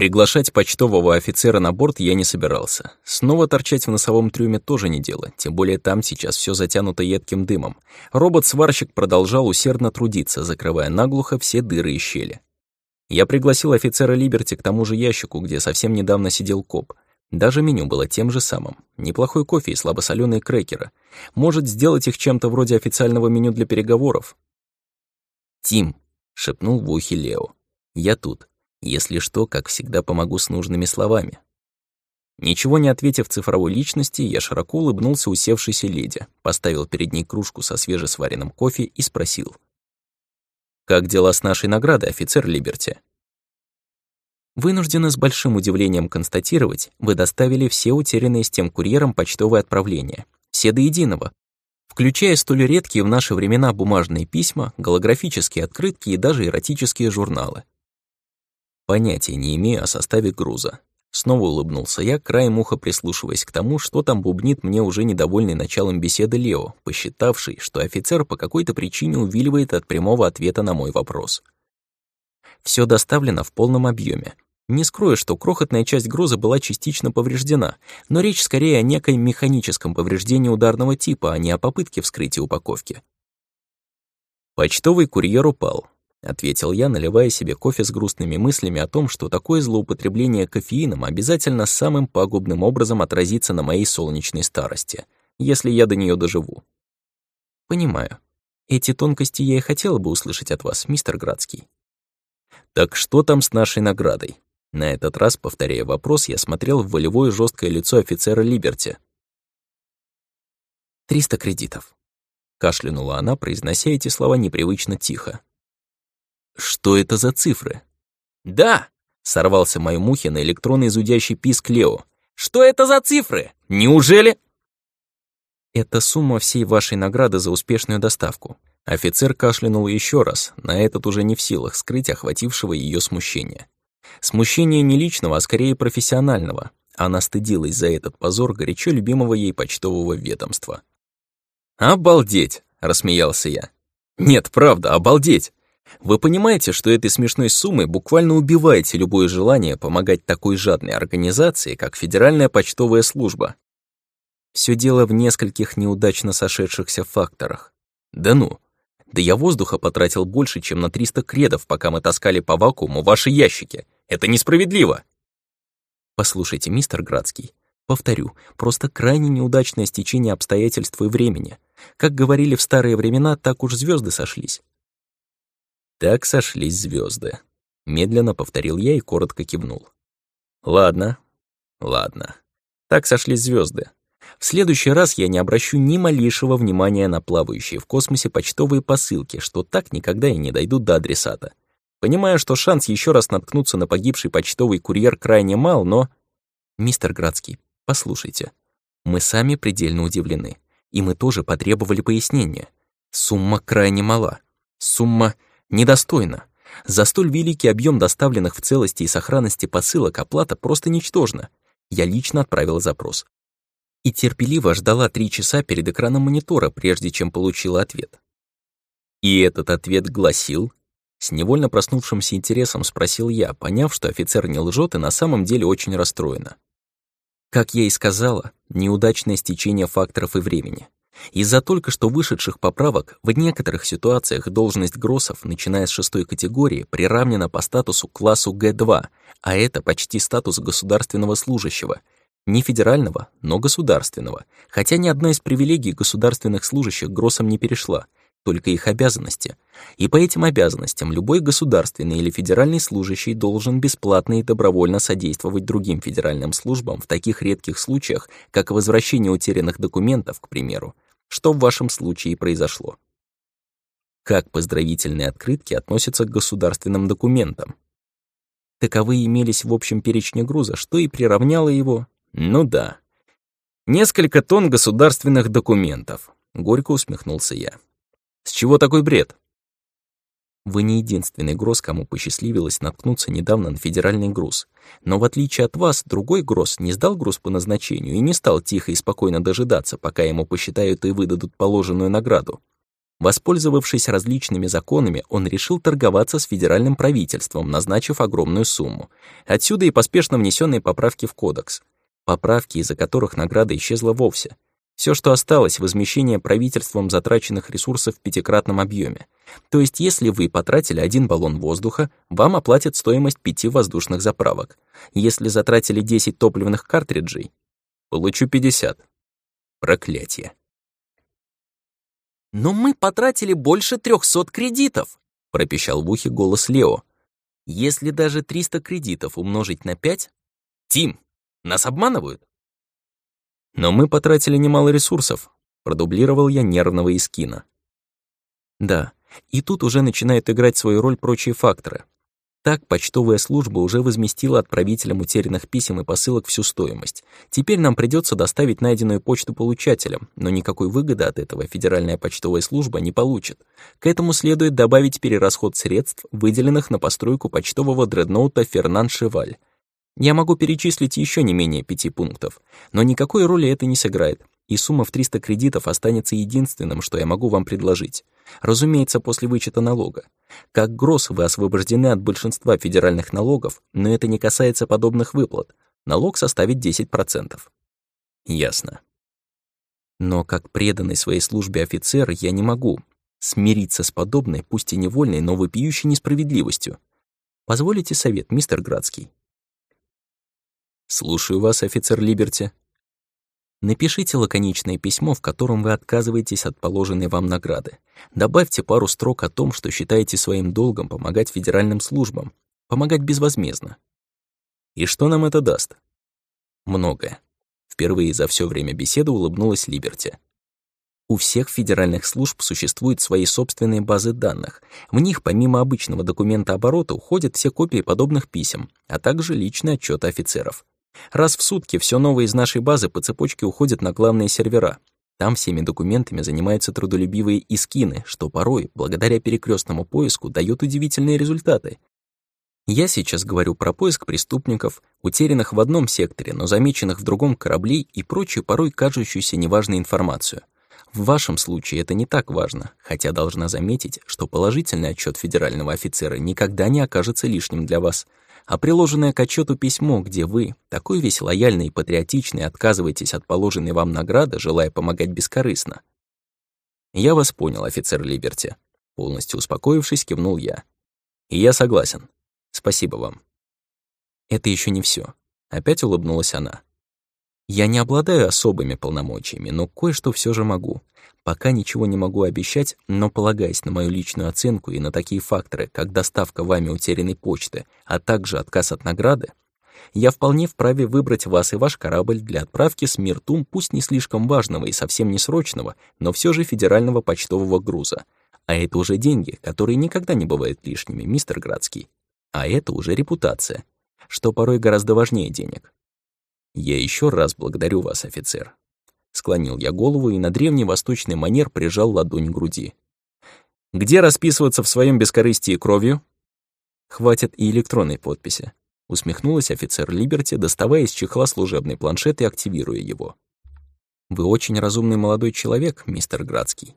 Приглашать почтового офицера на борт я не собирался. Снова торчать в носовом трюме тоже не дело, тем более там сейчас все затянуто едким дымом. Робот-сварщик продолжал усердно трудиться, закрывая наглухо все дыры и щели. Я пригласил офицера Либерти к тому же ящику, где совсем недавно сидел коп. Даже меню было тем же самым. Неплохой кофе и слабосолёные крекеры. Может, сделать их чем-то вроде официального меню для переговоров? «Тим», — шепнул в ухе Лео, — «я тут. Если что, как всегда, помогу с нужными словами. Ничего не ответив цифровой личности, я широко улыбнулся усевшейся леди, поставил перед ней кружку со свежесваренным кофе и спросил. «Как дела с нашей наградой, офицер Либерти?» Вынуждены с большим удивлением констатировать, вы доставили все утерянные с тем курьером почтовые отправления. Все до единого. Включая столь редкие в наши времена бумажные письма, голографические открытки и даже эротические журналы. Понятия не имею о составе груза. Снова улыбнулся я, краем уха прислушиваясь к тому, что там бубнит мне уже недовольный началом беседы Лео, посчитавший, что офицер по какой-то причине увиливает от прямого ответа на мой вопрос. Все доставлено в полном объеме. Не скрою, что крохотная часть груза была частично повреждена, но речь скорее о некой механическом повреждении ударного типа, а не о попытке вскрытия упаковки. Почтовый курьер упал. — ответил я, наливая себе кофе с грустными мыслями о том, что такое злоупотребление кофеином обязательно самым пагубным образом отразится на моей солнечной старости, если я до нее доживу. «Понимаю. Эти тонкости я и хотела бы услышать от вас, мистер Градский». «Так что там с нашей наградой?» На этот раз, повторяя вопрос, я смотрел в волевое жесткое лицо офицера Либерти. «Триста кредитов», — кашлянула она, произнося эти слова непривычно тихо. Что это за цифры? «Да!» — сорвался мой мухи на электронный зудящий писк Лео. «Что это за цифры? Неужели?» «Это сумма всей вашей награды за успешную доставку». Офицер кашлянул еще раз, на этот уже не в силах скрыть охватившего ее смущение. Смущение не личного, а скорее профессионального. Она стыдилась за этот позор горячо любимого ей почтового ведомства. «Обалдеть!» — рассмеялся я. «Нет, правда, обалдеть! Вы понимаете, что этой смешной суммой буквально убиваете любое желание помогать такой жадной организации, как Федеральная почтовая служба? Все дело в нескольких неудачно сошедшихся факторах. Да ну, да я воздуха потратил больше, чем на 300 кредов, пока мы таскали по вакууму ваши ящики. Это несправедливо. Послушайте, мистер Градский, повторю, просто крайне неудачное стечение обстоятельств и времени. Как говорили в старые времена, так уж звезды сошлись. Так сошлись звезды. Медленно повторил я и коротко кивнул. Ладно, ладно. Так сошлись звезды. В следующий раз я не обращу ни малейшего внимания на плавающие в космосе почтовые посылки, что так никогда и не дойдут до адресата. Понимаю, что шанс еще раз наткнуться на погибший почтовый курьер крайне мал, но... Мистер Градский, послушайте. Мы сами предельно удивлены. И мы тоже потребовали пояснения. Сумма крайне мала. Сумма Недостойно. За столь великий объем доставленных в целости и сохранности посылок оплата просто ничтожна. Я лично отправила запрос. И терпеливо ждала три часа перед экраном монитора, прежде чем получила ответ. И этот ответ гласил... С невольно проснувшимся интересом спросил я, поняв, что офицер не лжет и на самом деле очень расстроена. Как я и сказала, неудачное стечение факторов и времени. Из-за только что вышедших поправок в некоторых ситуациях должность Гроссов, начиная с шестой категории, приравнена по статусу к классу Г2, а это почти статус государственного служащего. Не федерального, но государственного, хотя ни одна из привилегий государственных служащих Гроссом не перешла, только их обязанности. И по этим обязанностям любой государственный или федеральный служащий должен бесплатно и добровольно содействовать другим федеральным службам в таких редких случаях, как возвращение утерянных документов, к примеру, что в вашем случае произошло. Как поздравительные открытки относятся к государственным документам? Таковые имелись в общем перечне груза, что и приравняло его. Ну да. Несколько тонн государственных документов. Горько усмехнулся я. С чего такой бред? Вы не единственный гроз, кому посчастливилось наткнуться недавно на федеральный груз. Но в отличие от вас, другой гроз не сдал груз по назначению и не стал тихо и спокойно дожидаться, пока ему посчитают и выдадут положенную награду. Воспользовавшись различными законами, он решил торговаться с федеральным правительством, назначив огромную сумму. Отсюда и поспешно внесенные поправки в кодекс. Поправки, из-за которых награда исчезла вовсе. Все, что осталось, возмещение правительством затраченных ресурсов в пятикратном объеме. То есть, если вы потратили один баллон воздуха, вам оплатят стоимость пяти воздушных заправок. Если затратили 10 топливных картриджей, получу 50. Проклятие. «Но мы потратили больше трехсот кредитов», — пропищал в ухе голос Лео. «Если даже 300 кредитов умножить на 5...» «Тим, нас обманывают?» «Но мы потратили немало ресурсов», — продублировал я нервного Искина. «Да, и тут уже начинают играть свою роль прочие факторы. Так почтовая служба уже возместила отправителям утерянных писем и посылок всю стоимость. Теперь нам придется доставить найденную почту получателям, но никакой выгоды от этого Федеральная почтовая служба не получит. К этому следует добавить перерасход средств, выделенных на постройку почтового дредноута «Фернан Шеваль». Я могу перечислить еще не менее пяти пунктов, но никакой роли это не сыграет, и сумма в 300 кредитов останется единственным, что я могу вам предложить. Разумеется, после вычета налога. Как гроз вы освобождены от большинства федеральных налогов, но это не касается подобных выплат. Налог составит 10%. Ясно. Но как преданный своей службе офицер я не могу смириться с подобной, пусть и невольной, но вопиющей несправедливостью. Позволите совет, мистер Градский? Слушаю вас, офицер Либерти. Напишите лаконичное письмо, в котором вы отказываетесь от положенной вам награды. Добавьте пару строк о том, что считаете своим долгом помогать федеральным службам, помогать безвозмездно. И что нам это даст? Многое. Впервые за все время беседы улыбнулась Либерти. У всех федеральных служб существуют свои собственные базы данных. В них помимо обычного документа оборота уходят все копии подобных писем, а также личные отчеты офицеров. Раз в сутки все новое из нашей базы по цепочке уходит на главные сервера. Там всеми документами занимаются трудолюбивые искины, что порой, благодаря перекрестному поиску, дает удивительные результаты. Я сейчас говорю про поиск преступников, утерянных в одном секторе, но замеченных в другом кораблей и прочую порой кажущуюся неважной информацию. В вашем случае это не так важно, хотя должна заметить, что положительный отчет федерального офицера никогда не окажется лишним для вас — а приложенное к отчету письмо, где вы, такой весь лояльный и патриотичный, отказываетесь от положенной вам награды, желая помогать бескорыстно. Я вас понял, офицер Либерти. Полностью успокоившись, кивнул я. И я согласен. Спасибо вам. Это еще не все. Опять улыбнулась она. Я не обладаю особыми полномочиями, но кое-что все же могу. Пока ничего не могу обещать, но полагаясь на мою личную оценку и на такие факторы, как доставка вами утерянной почты, а также отказ от награды, я вполне вправе выбрать вас и ваш корабль для отправки с Миртум, пусть не слишком важного и совсем не срочного, но все же федерального почтового груза. А это уже деньги, которые никогда не бывают лишними, мистер Градский. А это уже репутация, что порой гораздо важнее денег. «Я еще раз благодарю вас, офицер». Склонил я голову и на древний восточный манер прижал ладонь к груди. «Где расписываться в своем бескорыстии кровью?» «Хватит и электронной подписи», — усмехнулась офицер Либерти, доставая из чехла служебный планшет и активируя его. «Вы очень разумный молодой человек, мистер Градский.